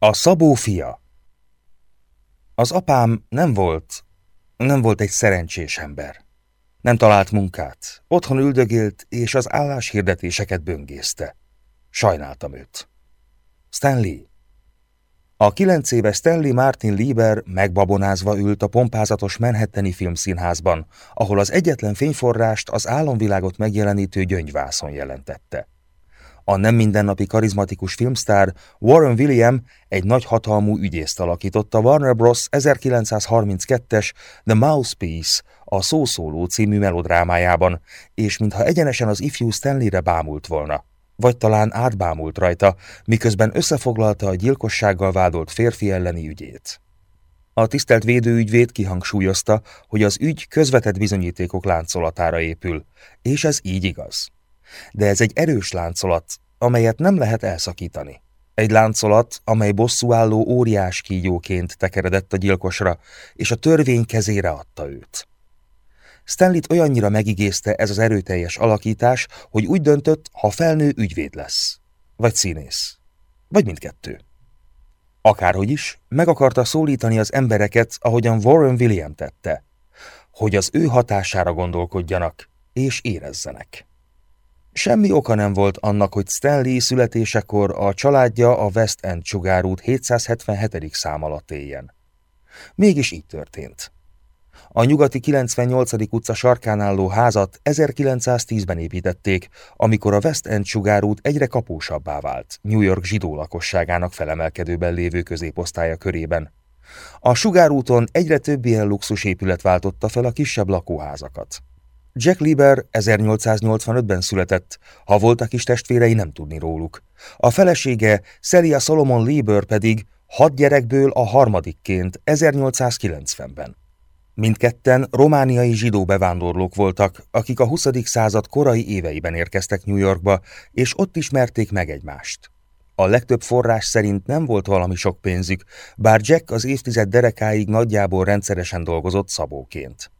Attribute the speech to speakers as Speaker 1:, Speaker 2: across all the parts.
Speaker 1: A Szabó fia Az apám nem volt, nem volt egy szerencsés ember. Nem talált munkát, otthon üldögélt, és az álláshirdetéseket böngészte. Sajnáltam őt. Stanley. A kilenc éves Stanley Martin Lieber megbabonázva ült a pompázatos Manhattani filmszínházban, ahol az egyetlen fényforrást az álomvilágot megjelenítő gyöngyvászon jelentette. A nem mindennapi karizmatikus filmstár Warren William egy nagy hatalmú ügyészt alakította Warner Bros. 1932-es The Mousepiece, a Szószóló című melodrámájában, és mintha egyenesen az ifjú Stanleyre bámult volna. Vagy talán átbámult rajta, miközben összefoglalta a gyilkossággal vádolt férfi elleni ügyét. A tisztelt védőügyvéd kihangsúlyozta, hogy az ügy közvetett bizonyítékok láncolatára épül, és ez így igaz de ez egy erős láncolat, amelyet nem lehet elszakítani. Egy láncolat, amely bosszúálló óriás kígyóként tekeredett a gyilkosra, és a törvény kezére adta őt. Stanley-t olyannyira megigézte ez az erőteljes alakítás, hogy úgy döntött, ha felnő ügyvéd lesz. Vagy színész. Vagy mindkettő. Akárhogy is, meg akarta szólítani az embereket, ahogyan Warren William tette, hogy az ő hatására gondolkodjanak és érezzenek. Semmi oka nem volt annak, hogy Stanley születésekor a családja a West End sugárút 777. szám alatt éljen. Mégis így történt. A nyugati 98. utca sarkán álló házat 1910-ben építették, amikor a West End sugárút egyre kapósabbá vált, New York zsidó lakosságának felemelkedőben lévő középosztálya körében. A sugárúton egyre több ilyen luxusépület váltotta fel a kisebb lakóházakat. Jack Lieber 1885-ben született, ha voltak is testvérei, nem tudni róluk. A felesége, Celia Solomon Lieber pedig hat gyerekből a harmadikként 1890-ben. Mindketten romániai zsidó bevándorlók voltak, akik a 20. század korai éveiben érkeztek New Yorkba, és ott ismerték meg egymást. A legtöbb forrás szerint nem volt valami sok pénzük, bár Jack az évtized derekáig nagyjából rendszeresen dolgozott szabóként.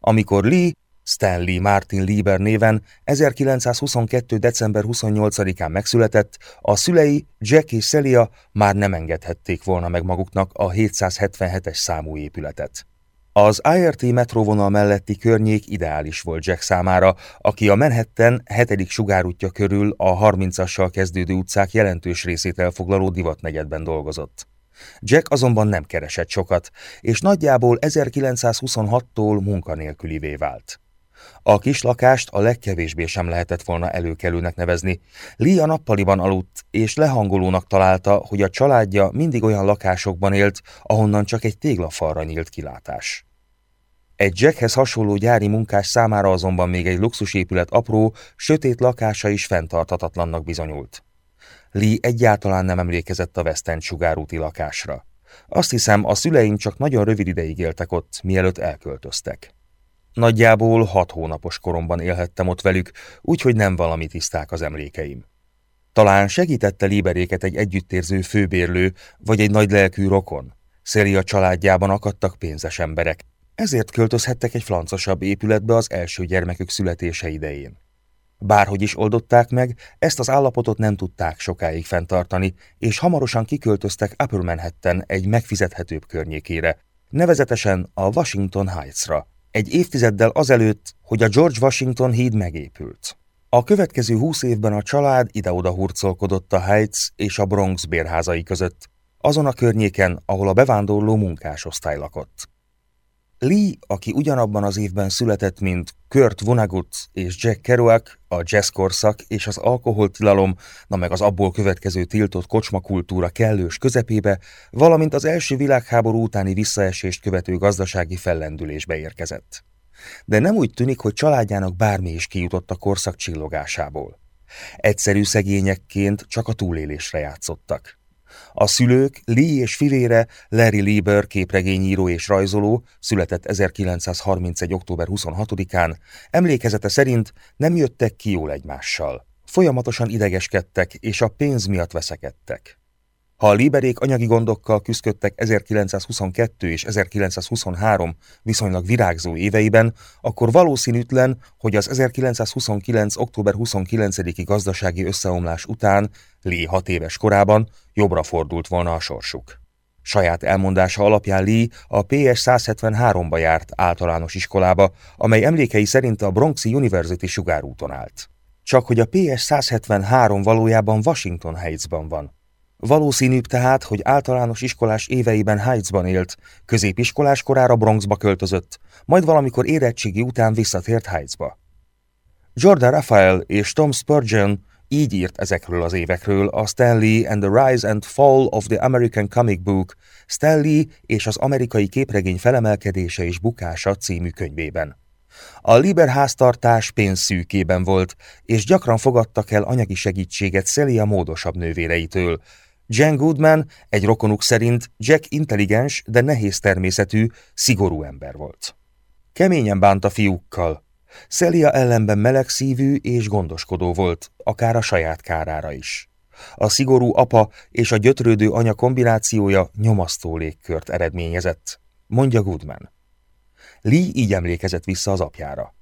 Speaker 1: Amikor Lee Stanley Martin Lieber néven 1922. december 28-án megszületett, a szülei, Jack és Celia már nem engedhették volna meg maguknak a 777-es számú épületet. Az IRT metróvonal melletti környék ideális volt Jack számára, aki a Manhattan 7. sugárútja körül a 30-assal kezdődő utcák jelentős részét elfoglaló divatnegyedben dolgozott. Jack azonban nem keresett sokat, és nagyjából 1926-tól munkanélkülivé vált. A kis lakást a legkevésbé sem lehetett volna előkelőnek nevezni. Lee a nappaliban aludt, és lehangolónak találta, hogy a családja mindig olyan lakásokban élt, ahonnan csak egy téglafalra nyílt kilátás. Egy Jackhez hasonló gyári munkás számára azonban még egy luxusépület apró, sötét lakása is fenntartatatlannak bizonyult. Lee egyáltalán nem emlékezett a West End sugárúti lakásra. Azt hiszem, a szüleim csak nagyon rövid ideig éltek ott, mielőtt elköltöztek. Nagyjából hat hónapos koromban élhettem ott velük, úgyhogy nem valami tiszták az emlékeim. Talán segítette Liberéket egy együttérző főbérlő, vagy egy nagy lelkű rokon. Szélia családjában akadtak pénzes emberek, ezért költözhettek egy flancosabb épületbe az első gyermekük születése idején. Bárhogy is oldották meg, ezt az állapotot nem tudták sokáig fenntartani, és hamarosan kiköltöztek Upper Manhattan egy megfizethetőbb környékére, nevezetesen a Washington Heights-ra, egy évtizeddel azelőtt, hogy a George Washington híd megépült. A következő húsz évben a család ide-oda hurcolkodott a Heights és a Bronx bérházai között, azon a környéken, ahol a bevándorló munkásosztály lakott. Lee, aki ugyanabban az évben született, mint Kurt Vonnegut és Jack Kerouac, a jazz korszak és az alkoholtilalom, na meg az abból következő tiltott kocsmakultúra kellős közepébe, valamint az első világháború utáni visszaesést követő gazdasági fellendülésbe érkezett. De nem úgy tűnik, hogy családjának bármi is kijutott a korszak csillogásából. Egyszerű szegényekként csak a túlélésre játszottak. A szülők, Lee és fivére, Larry Lieber képregényíró és rajzoló, született 1931. október 26-án, emlékezete szerint nem jöttek ki jól egymással. Folyamatosan idegeskedtek, és a pénz miatt veszekedtek. Ha a liberék anyagi gondokkal küzdöttek 1922 és 1923 viszonylag virágzó éveiben, akkor valószínűtlen, hogy az 1929. október 29-i gazdasági összeomlás után, Lee hat éves korában jobbra fordult volna a sorsuk. Saját elmondása alapján Lee a PS 173-ba járt általános iskolába, amely emlékei szerint a Bronxi University sugárúton állt. Csak hogy a PS 173 valójában Washington Heights-ban van. Valószínűbb tehát, hogy általános iskolás éveiben Heights-ban élt, középiskolás korára Bronxba költözött, majd valamikor érettségi után visszatért Heights-ba. Jordan Raphael és Tom Spurgeon így írt ezekről az évekről a Stanley and the Rise and Fall of the American Comic Book, Stanley és az amerikai képregény felemelkedése és bukása című könyvében. A Liber háztartás pénzszűkében volt, és gyakran fogadtak el anyagi segítséget Celia módosabb nővéreitől, Jen Goodman egy rokonuk szerint Jack intelligens, de nehéz természetű, szigorú ember volt. Keményen bánta fiúkkal. Celia ellenben melegszívű és gondoskodó volt, akár a saját kárára is. A szigorú apa és a gyötrődő anya kombinációja nyomasztó légkört eredményezett, mondja Goodman. Lee így emlékezett vissza az apjára.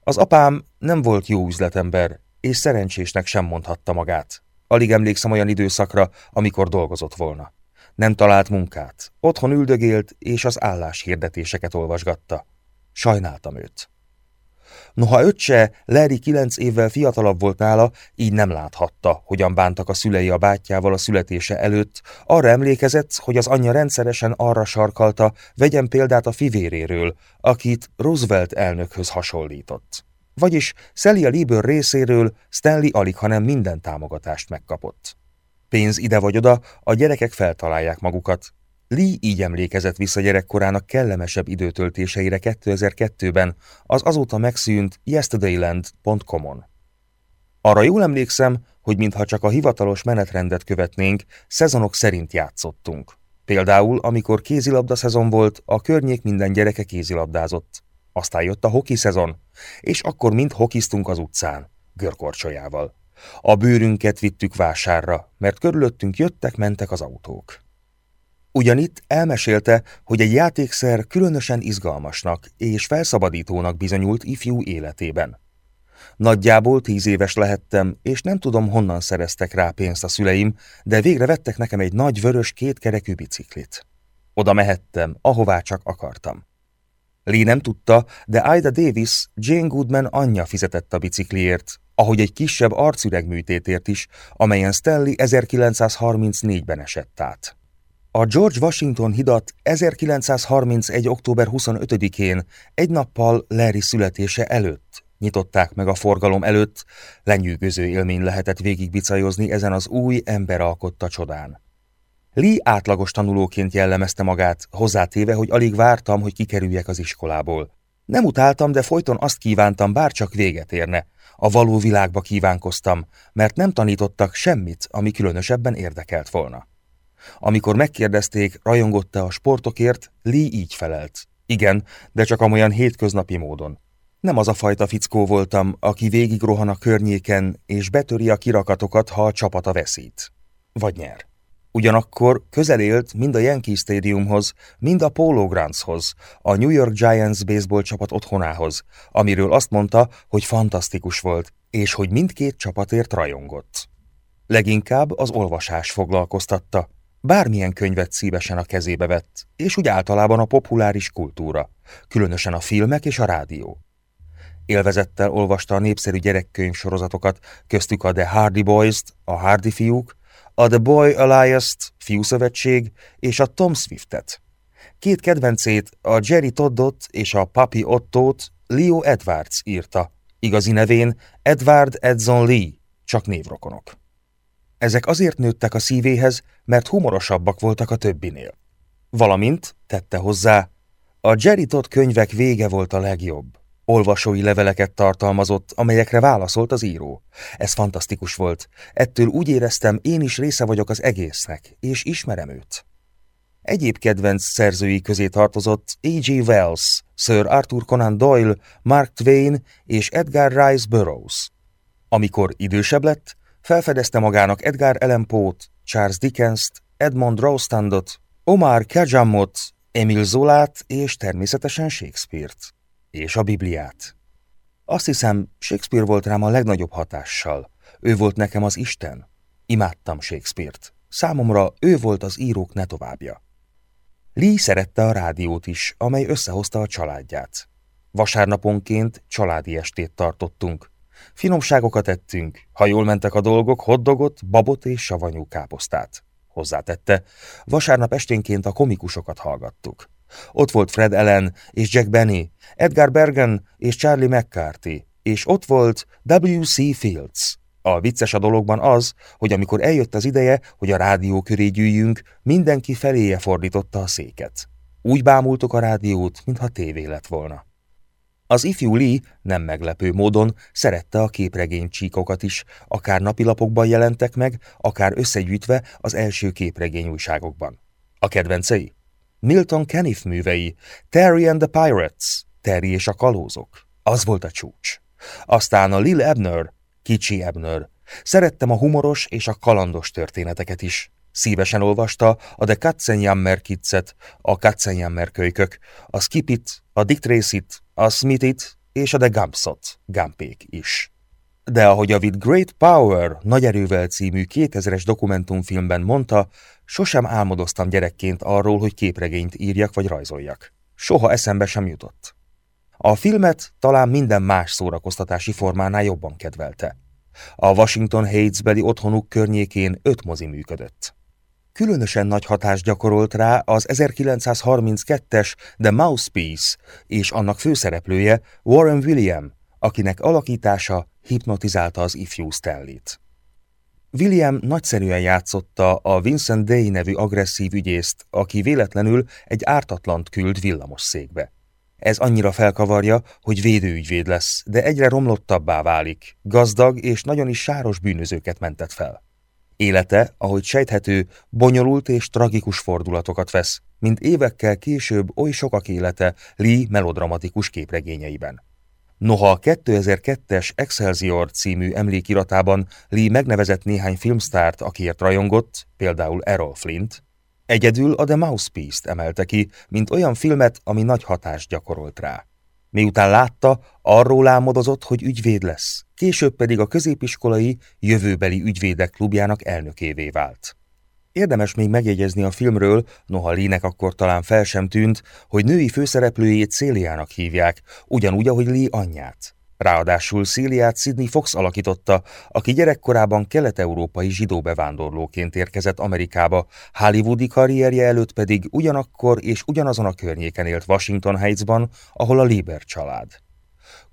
Speaker 1: Az apám nem volt jó üzletember, és szerencsésnek sem mondhatta magát. Alig emlékszem olyan időszakra, amikor dolgozott volna. Nem talált munkát, otthon üldögélt, és az álláshirdetéseket olvasgatta. Sajnáltam őt. Noha öccse, Larry kilenc évvel fiatalabb volt nála, így nem láthatta, hogyan bántak a szülei a bátyjával a születése előtt, arra emlékezett, hogy az anyja rendszeresen arra sarkalta, vegyen példát a fivéréről, akit Roosevelt elnökhöz hasonlított. Vagyis Celia Lieber részéről Stanley alig, hanem minden támogatást megkapott. Pénz ide vagy oda, a gyerekek feltalálják magukat. Lee így emlékezett vissza gyerekkorának kellemesebb időtöltéseire 2002-ben az azóta megszűnt yesterdayland.com-on. Arra jól emlékszem, hogy mintha csak a hivatalos menetrendet követnénk, szezonok szerint játszottunk. Például, amikor kézilabda szezon volt, a környék minden gyereke kézilabdázott. Aztán jött a hoki szezon, és akkor mind hokiztunk az utcán, görkorcsolyával. A bőrünket vittük vásárra, mert körülöttünk jöttek-mentek az autók. Ugyanitt elmesélte, hogy egy játékszer különösen izgalmasnak és felszabadítónak bizonyult ifjú életében. Nagyjából tíz éves lehettem, és nem tudom, honnan szereztek rá pénzt a szüleim, de végre vettek nekem egy nagy vörös kétkerekű biciklit. Oda mehettem, ahová csak akartam. Lee nem tudta, de Ida Davis, Jane Goodman anyja fizetett a bicikliért, ahogy egy kisebb arcüregműtétért is, amelyen Stanley 1934-ben esett át. A George Washington hidat 1931. október 25-én, egy nappal Larry születése előtt nyitották meg a forgalom előtt, lenyűgöző élmény lehetett végigbicajozni ezen az új ember csodán. Lee átlagos tanulóként jellemezte magát, hozzátéve, hogy alig vártam, hogy kikerüljek az iskolából. Nem utáltam, de folyton azt kívántam, bár csak véget érne. A való világba kívánkoztam, mert nem tanítottak semmit, ami különösebben érdekelt volna. Amikor megkérdezték, rajongott-e a sportokért, Lee így felelt. Igen, de csak amolyan hétköznapi módon. Nem az a fajta fickó voltam, aki végig rohan a környéken, és betöri a kirakatokat, ha a csapata veszít. Vagy nyer. Ugyanakkor közel élt mind a Yankee Stadiumhoz, mind a Polo Groundshoz, a New York Giants baseball csapat otthonához, amiről azt mondta, hogy fantasztikus volt, és hogy mindkét csapatért rajongott. Leginkább az olvasás foglalkoztatta. Bármilyen könyvet szívesen a kezébe vett, és úgy általában a populáris kultúra, különösen a filmek és a rádió. Élvezettel olvasta a népszerű gyerekkönyv sorozatokat, köztük a The Hardy Boys-t, a Hardy fiúk, a The Boy Alliance-t, Fiúszövetség és a Tom Swiftet. Két kedvencét, a Jerry Toddot és a Papi Ottót Leo Edwards írta, igazi nevén Edward Edson Lee, csak névrokonok. Ezek azért nőttek a szívéhez, mert humorosabbak voltak a többinél. Valamint, tette hozzá, a Jerry Todd könyvek vége volt a legjobb. Olvasói leveleket tartalmazott, amelyekre válaszolt az író. Ez fantasztikus volt. Ettől úgy éreztem, én is része vagyok az egésznek, és ismerem őt. Egyéb kedvenc szerzői közé tartozott A.G. Wells, Sir Arthur Conan Doyle, Mark Twain és Edgar Rice Burroughs. Amikor idősebb lett, felfedezte magának Edgar Allan Poe-t, Charles Dickens-t, Edmond Rostandot, Omar Kajamot, Emil Zolát és természetesen Shakespeare-t. És a Bibliát. Azt hiszem, Shakespeare volt rám a legnagyobb hatással. Ő volt nekem az Isten. Imádtam Shakespeare-t. Számomra ő volt az írók ne továbbja. Lee szerette a rádiót is, amely összehozta a családját. Vasárnaponként családi estét tartottunk. Finomságokat ettünk, ha jól mentek a dolgok, hoddogot, babot és savanyú káposztát. Hozzátette, vasárnap esténként a komikusokat hallgattuk. Ott volt Fred Ellen és Jack Benny, Edgar Bergen és Charlie McCarthy, és ott volt W.C. Fields. A vicces a dologban az, hogy amikor eljött az ideje, hogy a rádió köré gyűjjünk, mindenki feléje fordította a széket. Úgy bámultuk a rádiót, mintha tévé lett volna. Az ifjú Lee nem meglepő módon szerette a képregény csíkokat is, akár napilapokban jelentek meg, akár összegyűjtve az első képregény újságokban. A kedvencei? Milton Caniff művei, Terry and the Pirates, Terry és a kalózok. Az volt a csúcs. Aztán a Lil Ebner, Kicsi Ebner. Szerettem a humoros és a kalandos történeteket is. Szívesen olvasta a The Katzenjammer Kitzet, a Katzenjammer kölykök, a Skipit, a Dick Tracy-t, a Smithit és a The Gumpsot, Gumpék is. De ahogy a With Great Power nagy erővel című 2000-es dokumentumfilmben mondta, sosem álmodoztam gyerekként arról, hogy képregényt írjak vagy rajzoljak. Soha eszembe sem jutott. A filmet talán minden más szórakoztatási formánál jobban kedvelte. A Washington Heights-beli otthonuk környékén öt mozi működött. Különösen nagy hatást gyakorolt rá az 1932-es The Mousepiece és annak főszereplője Warren William, akinek alakítása hipnotizálta az ifjú Stanley-t. William nagyszerűen játszotta a Vincent Day nevű agresszív ügyészt, aki véletlenül egy ártatlant küld villamos székbe. Ez annyira felkavarja, hogy védőügyvéd lesz, de egyre romlottabbá válik, gazdag és nagyon is sáros bűnözőket mentett fel. Élete, ahogy sejthető, bonyolult és tragikus fordulatokat vesz, mint évekkel később oly sokak élete Lee melodramatikus képregényeiben. Noha a 2002-es Excelsior című emlékiratában Lee megnevezett néhány filmstárt, akiért rajongott, például Errol Flint, egyedül a The Mousepiece-t emelte ki, mint olyan filmet, ami nagy hatást gyakorolt rá. Miután látta, arról álmodozott, hogy ügyvéd lesz, később pedig a középiskolai jövőbeli ügyvédek klubjának elnökévé vált. Érdemes még megjegyezni a filmről, noha Lee-nek akkor talán fel sem tűnt, hogy női főszereplőjét Céliának hívják, ugyanúgy, ahogy Lee anyját. Ráadásul Céliát Sidney Fox alakította, aki gyerekkorában kelet-európai zsidó bevándorlóként érkezett Amerikába, hollywoodi karrierje előtt pedig ugyanakkor és ugyanazon a környéken élt Washington Heights-ban, ahol a Lieber család.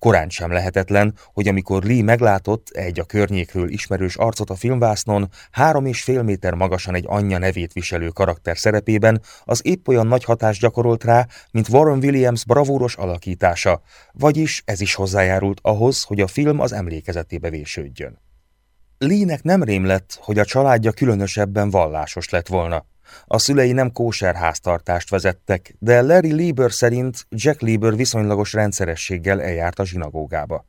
Speaker 1: Korán sem lehetetlen, hogy amikor Lee meglátott egy a környékről ismerős arcot a filmvásznon, három és fél méter magasan egy anyja nevét viselő karakter szerepében, az épp olyan nagy hatást gyakorolt rá, mint Warren Williams bravúros alakítása, vagyis ez is hozzájárult ahhoz, hogy a film az emlékezetébe vésődjön. Lee-nek nem rém lett, hogy a családja különösebben vallásos lett volna. A szülei nem kóser háztartást vezettek, de Larry Lieber szerint Jack Lieber viszonylagos rendszerességgel eljárt a zsinagógába.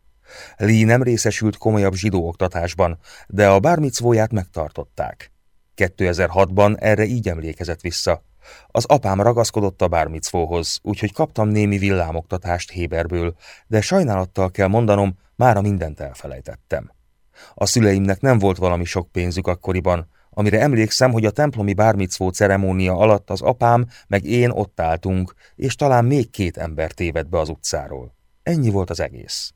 Speaker 1: Lee nem részesült komolyabb zsidó oktatásban, de a bármicvóját megtartották. 2006-ban erre így emlékezett vissza. Az apám ragaszkodott a bármicvóhoz, úgyhogy kaptam némi villámoktatást Héberből, de sajnálattal kell mondanom, mára mindent elfelejtettem. A szüleimnek nem volt valami sok pénzük akkoriban, amire emlékszem, hogy a templomi bármicvó ceremónia alatt az apám meg én ott álltunk, és talán még két ember tévedt be az utcáról. Ennyi volt az egész.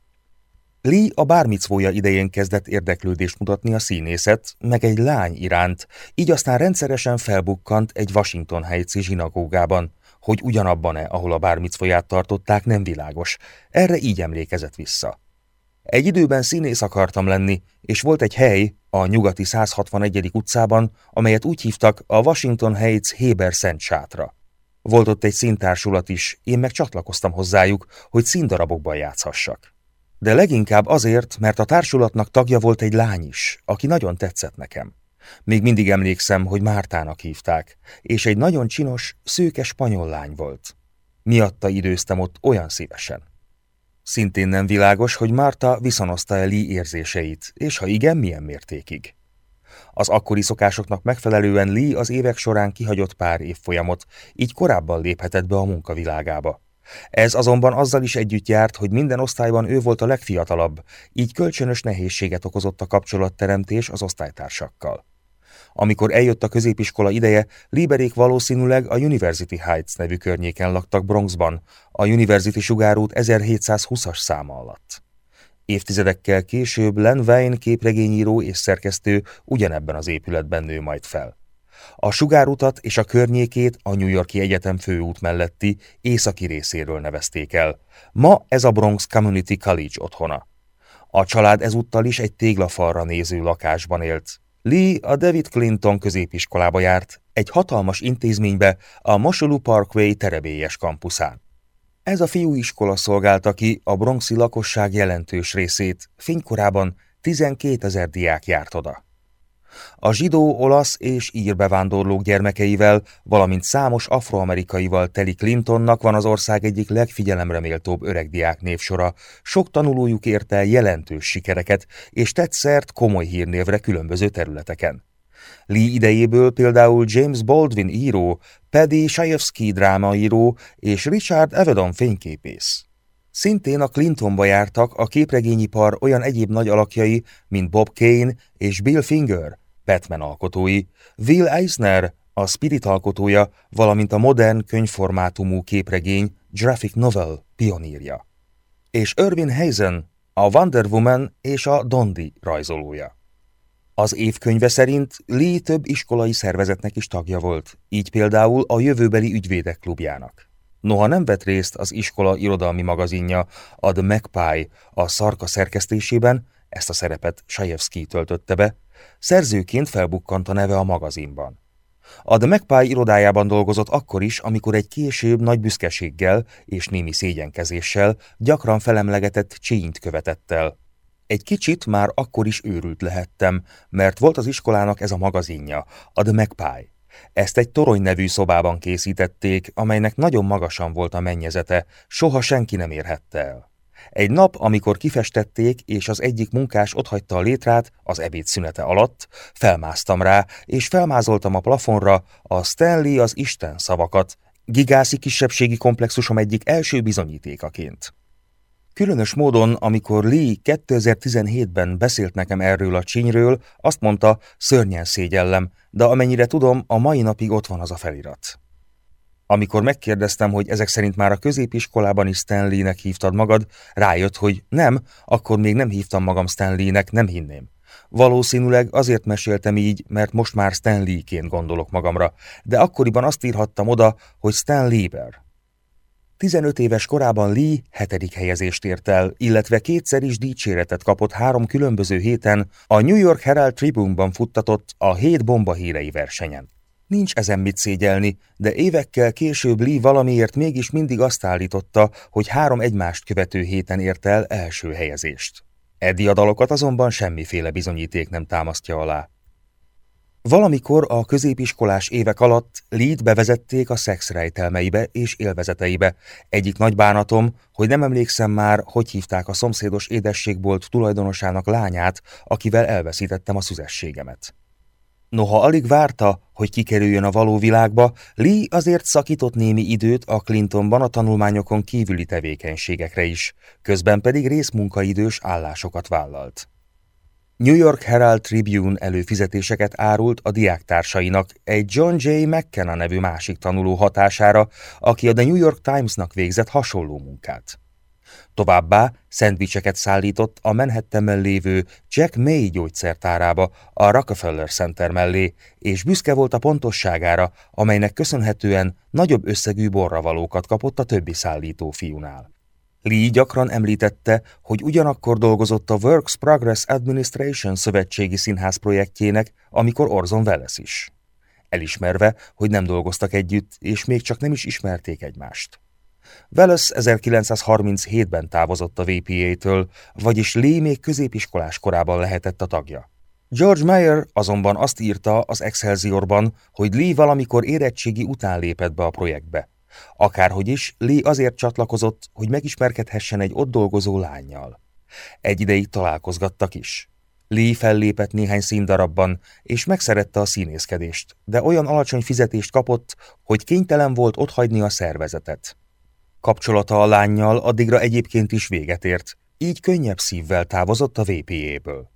Speaker 1: Lee a bármicvója idején kezdett érdeklődést mutatni a színészet, meg egy lány iránt, így aztán rendszeresen felbukkant egy Washington Heights-i zsinagógában, hogy ugyanabban-e, ahol a bármicvóját tartották, nem világos. Erre így emlékezett vissza. Egy időben színész akartam lenni, és volt egy hely a nyugati 161. utcában, amelyet úgy hívtak a Washington Heights Héber Szent Sátra. Volt ott egy színtársulat is, én meg csatlakoztam hozzájuk, hogy színdarabokban játszhassak. De leginkább azért, mert a társulatnak tagja volt egy lány is, aki nagyon tetszett nekem. Még mindig emlékszem, hogy Mártának hívták, és egy nagyon csinos, szőke spanyol lány volt. Miatta időztem ott olyan szívesen. Szintén nem világos, hogy Marta viszonozta-e Lee érzéseit, és ha igen, milyen mértékig. Az akkori szokásoknak megfelelően Lee az évek során kihagyott pár évfolyamot, így korábban léphetett be a munkavilágába. Ez azonban azzal is együtt járt, hogy minden osztályban ő volt a legfiatalabb, így kölcsönös nehézséget okozott a kapcsolatteremtés az osztálytársakkal. Amikor eljött a középiskola ideje, Liberék valószínűleg a University Heights nevű környéken laktak Bronxban, a University sugárút 1720-as száma alatt. Évtizedekkel később Len Wayne képregényíró és szerkesztő ugyanebben az épületben nő majd fel. A sugárutat és a környékét a New Yorki Egyetem főút melletti északi részéről nevezték el. Ma ez a Bronx Community College otthona. A család ezúttal is egy téglafalra néző lakásban élt. Lee a David Clinton középiskolába járt, egy hatalmas intézménybe a Mosholu Parkway terebélyes kampuszán. Ez a fiúiskola szolgálta ki a bronxi lakosság jelentős részét, fénykorában 12 ezer diák járt oda. A zsidó, olasz és ír bevándorlók gyermekeivel, valamint számos afroamerikaival teli Clintonnak van az ország egyik legfigyelemre méltóbb öregdiák névsora, sok tanulójuk érte jelentős sikereket, és tett szert komoly hírnévre különböző területeken. Lee idejéből például James Baldwin író, Paddy Chayefsky drámaíró és Richard Avedon fényképész. Szintén a Clintonba jártak a képregényipar olyan egyéb nagy alakjai, mint Bob Kane és Bill Finger, Batman alkotói, Will Eisner, a Spirit alkotója, valamint a modern könyvformátumú képregény graphic novel pionírja. És Irvin Hazen, a Wonder Woman és a Dondi rajzolója. Az évkönyve szerint Lee több iskolai szervezetnek is tagja volt, így például a jövőbeli ügyvédek klubjának. Noha nem vett részt az iskola irodalmi magazinja, a The Magpie a szarka szerkesztésében, ezt a szerepet Sajewski töltötte be, szerzőként felbukkant a neve a magazinban. A The Magpie irodájában dolgozott akkor is, amikor egy később nagy büszkeséggel és némi szégyenkezéssel gyakran felemlegetett csényt követett el. Egy kicsit már akkor is őrült lehettem, mert volt az iskolának ez a magazinja, a The Magpie. Ezt egy torony nevű szobában készítették, amelynek nagyon magasan volt a mennyezete, soha senki nem érhette el. Egy nap, amikor kifestették, és az egyik munkás otthagyta a létrát az ebéd szünete alatt, felmásztam rá, és felmázoltam a plafonra a Stanley az Isten szavakat, gigászi kisebbségi komplexusom egyik első bizonyítékaként. Különös módon, amikor Lee 2017-ben beszélt nekem erről a csínyről, azt mondta, szörnyen szégyellem, de amennyire tudom, a mai napig ott van az a felirat. Amikor megkérdeztem, hogy ezek szerint már a középiskolában is Stanley-nek hívtad magad, rájött, hogy nem, akkor még nem hívtam magam Stanley-nek, nem hinném. Valószínűleg azért meséltem így, mert most már Stanley-ként gondolok magamra, de akkoriban azt írhattam oda, hogy Stan Lieber. 15 éves korában Lee hetedik helyezést ért el, illetve kétszer is dicséretet kapott három különböző héten a New York Herald Tribune-ban futtatott a hét bomba hírei versenyen. Nincs ezen mit szégyelni, de évekkel később Lee valamiért mégis mindig azt állította, hogy három egymást követő héten ért el első helyezést. Eddi a dalokat azonban semmiféle bizonyíték nem támasztja alá. Valamikor a középiskolás évek alatt Lee-t bevezették a szex rejtelmeibe és élvezeteibe. Egyik nagy bánatom, hogy nem emlékszem már, hogy hívták a szomszédos édességbolt tulajdonosának lányát, akivel elveszítettem a szüzességemet. Noha alig várta, hogy kikerüljön a való világba, Lee azért szakított némi időt a Clintonban a tanulmányokon kívüli tevékenységekre is, közben pedig részmunkaidős állásokat vállalt. New York Herald Tribune előfizetéseket árult a diáktársainak egy John J. McKenna nevű másik tanuló hatására, aki a The New York Times-nak végzett hasonló munkát. Továbbá szendvicseket szállított a Manhattanben lévő Jack May gyógyszertárába, a Rockefeller Center mellé, és büszke volt a pontosságára, amelynek köszönhetően nagyobb összegű borravalókat kapott a többi szállító fiúnál. Lee gyakran említette, hogy ugyanakkor dolgozott a Works Progress Administration szövetségi színház projektjének, amikor Orson Welles is. Elismerve, hogy nem dolgoztak együtt, és még csak nem is ismerték egymást. Welles 1937-ben távozott a VPA-től, vagyis Lee még középiskolás korában lehetett a tagja. George Meyer azonban azt írta az Excelsiorban, hogy Lee valamikor érettségi után lépett be a projektbe. Akárhogy is, Lee azért csatlakozott, hogy megismerkedhessen egy ott dolgozó lányjal. Egy ideig találkozgattak is. Lee fellépett néhány színdarabban, és megszerette a színészkedést, de olyan alacsony fizetést kapott, hogy kénytelen volt otthagyni a szervezetet. Kapcsolata a lányjal addigra egyébként is véget ért, így könnyebb szívvel távozott a VPA-ből.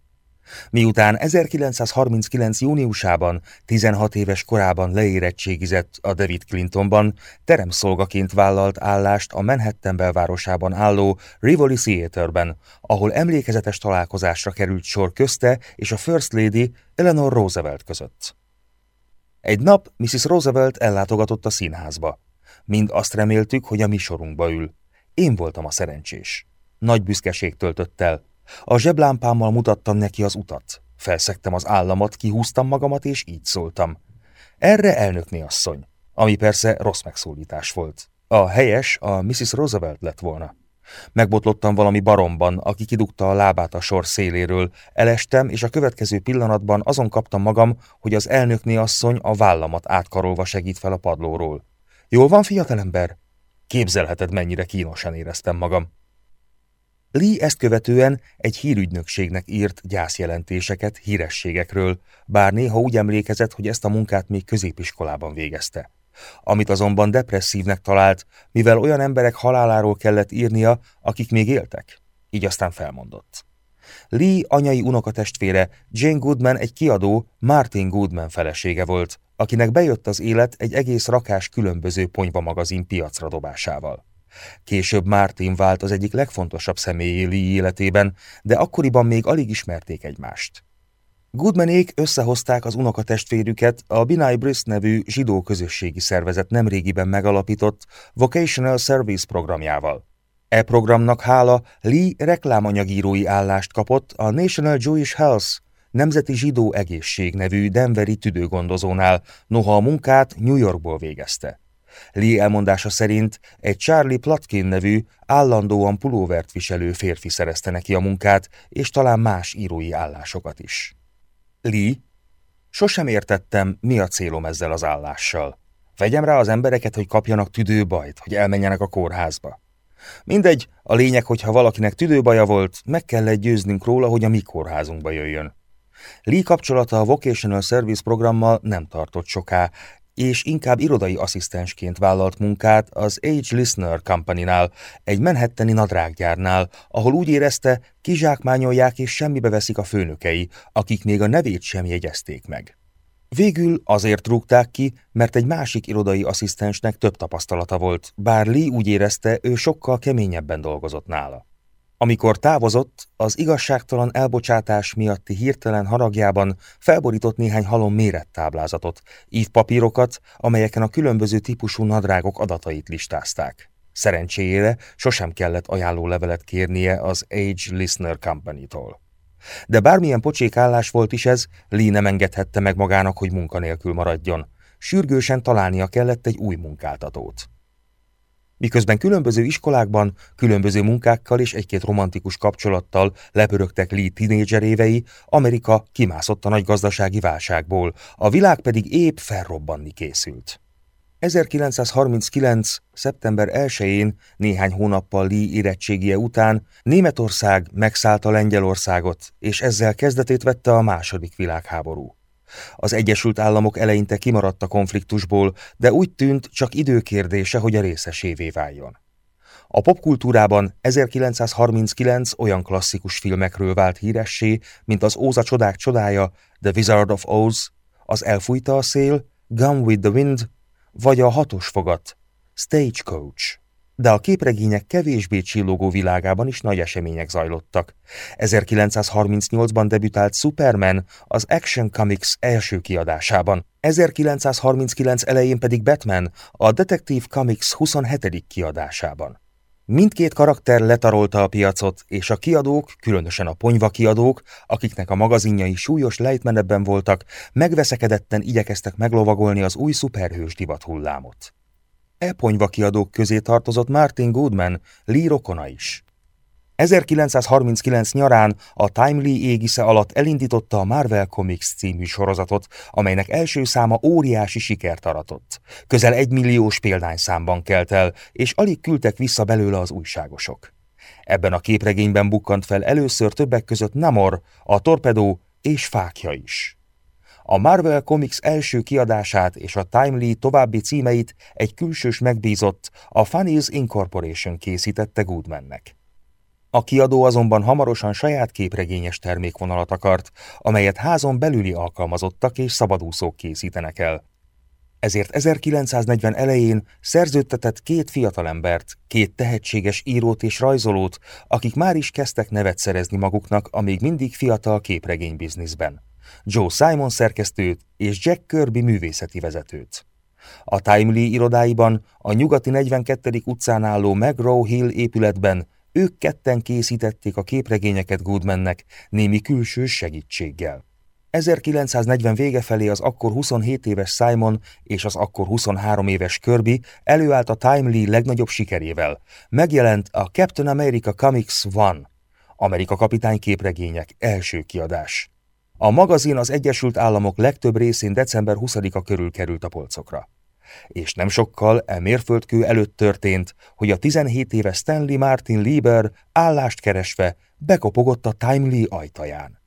Speaker 1: Miután 1939. júniusában, 16 éves korában leérettségizett a David Clintonban, teremszolgaként vállalt állást a Manhattan belvárosában álló Rivoli Theaterben, ahol emlékezetes találkozásra került sor közte és a First Lady Eleanor Roosevelt között. Egy nap Mrs. Roosevelt ellátogatott a színházba. Mind azt reméltük, hogy a mi sorunkba ül. Én voltam a szerencsés. Nagy büszkeség töltött el, a zseblámpámmal mutattam neki az utat. Felszektem az államat, kihúztam magamat, és így szóltam. Erre elnökné asszony, ami persze rossz megszólítás volt. A helyes a Mrs. Roosevelt lett volna. Megbotlottam valami baromban, aki kidugta a lábát a sor széléről, elestem, és a következő pillanatban azon kaptam magam, hogy az elnökné asszony a vállamat átkarolva segít fel a padlóról. Jól van, fiatalember? Képzelheted, mennyire kínosan éreztem magam. Lee ezt követően egy hírügynökségnek írt gyászjelentéseket hírességekről, bár néha úgy emlékezett, hogy ezt a munkát még középiskolában végezte. Amit azonban depresszívnek talált, mivel olyan emberek haláláról kellett írnia, akik még éltek. Így aztán felmondott. Lee anyai unokatestvére Jane Goodman egy kiadó Martin Goodman felesége volt, akinek bejött az élet egy egész rakás különböző ponyva magazin piacra dobásával. Később Martin vált az egyik legfontosabb személyi Lee életében, de akkoriban még alig ismerték egymást. Goodmanék összehozták az unokatestvérüket a Binai Brisk nevű zsidó közösségi szervezet nemrégiben megalapított Vocational Service programjával. E programnak hála Lee reklámanyagírói állást kapott a National Jewish Health Nemzeti Zsidó Egészség nevű Denveri tüdőgondozónál, noha a munkát New Yorkból végezte. Lee elmondása szerint egy Charlie Platkin nevű, állandóan pulóvert viselő férfi szerezte neki a munkát, és talán más írói állásokat is. Lee? Sosem értettem, mi a célom ezzel az állással. Vegyem rá az embereket, hogy kapjanak tüdőbajt, hogy elmenjenek a kórházba. Mindegy, a lényeg, hogy ha valakinek tüdőbaja volt, meg kellett győznünk róla, hogy a mi kórházunkba jöjjön. Lee kapcsolata a Vocational Service programmal nem tartott soká, és inkább irodai asszisztensként vállalt munkát az Age Listener Company-nál, egy menhetteni nadrággyárnál, ahol úgy érezte, kizsákmányolják és semmibe veszik a főnökei, akik még a nevét sem jegyezték meg. Végül azért rúgták ki, mert egy másik irodai asszisztensnek több tapasztalata volt, bár Lee úgy érezte, ő sokkal keményebben dolgozott nála. Amikor távozott, az igazságtalan elbocsátás miatti hirtelen haragjában felborított néhány halom mérettáblázatot, papírokat, amelyeken a különböző típusú nadrágok adatait listázták. Szerencséjére sosem kellett ajánlólevelet kérnie az Age Listener Company-tól. De bármilyen pocsék állás volt is ez, Lee nem engedhette meg magának, hogy munkanélkül maradjon. Sürgősen találnia kellett egy új munkáltatót. Miközben különböző iskolákban, különböző munkákkal és egy-két romantikus kapcsolattal lepörögtek Lee tínédzserévei, Amerika kimászott a nagy gazdasági válságból, a világ pedig épp felrobbanni készült. 1939. szeptember 1-én, néhány hónappal Lee érettségie után Németország megszállta Lengyelországot, és ezzel kezdetét vette a második világháború. Az Egyesült Államok eleinte kimaradt a konfliktusból, de úgy tűnt, csak időkérdése, hogy a részesévé váljon. A popkultúrában 1939 olyan klasszikus filmekről vált híressé, mint az Óza csodák csodája, The Wizard of Oz, az Elfújta a szél, Gone with the Wind, vagy a Hatos fogat, Stagecoach de a képregények kevésbé csillogó világában is nagy események zajlottak. 1938-ban debütált Superman az Action Comics első kiadásában, 1939 elején pedig Batman a Detective Comics 27. kiadásában. Mindkét karakter letarolta a piacot, és a kiadók, különösen a ponyva kiadók, akiknek a magazinjai súlyos lejtmenetben voltak, megveszekedetten igyekeztek meglovagolni az új szuperhős divat hullámot. E ponyva kiadók közé tartozott Martin Goodman, Lee rokona is. 1939 nyarán a Timely égisze alatt elindította a Marvel Comics című sorozatot, amelynek első száma óriási sikert aratott. Közel egy milliós példányszámban kelt el, és alig küldtek vissza belőle az újságosok. Ebben a képregényben bukkant fel először többek között Namor, a torpedó és fákja is. A Marvel Comics első kiadását és a Timely további címeit egy külsős megbízott, a Funnies Incorporation készítette Goodmannek. A kiadó azonban hamarosan saját képregényes termékvonalat akart, amelyet házon belüli alkalmazottak és szabadúszók készítenek el. Ezért 1940 elején szerződtetett két fiatalembert, két tehetséges írót és rajzolót, akik már is kezdtek nevet szerezni maguknak a még mindig fiatal képregénybizniszben. Joe Simon szerkesztőt és Jack Kirby művészeti vezetőt. A Timely irodáiban, a nyugati 42. utcán álló McGraw Hill épületben ők ketten készítették a képregényeket Goodmannek némi külső segítséggel. 1940 vége felé az akkor 27 éves Simon és az akkor 23 éves Kirby előállt a Timely legnagyobb sikerével. Megjelent a Captain America Comics One, Amerika kapitány képregények első kiadás. A magazin az Egyesült Államok legtöbb részén december 20-a körül került a polcokra. És nem sokkal e mérföldkő előtt történt, hogy a 17 éves Stanley Martin Lieber állást keresve bekopogott a Timely ajtaján.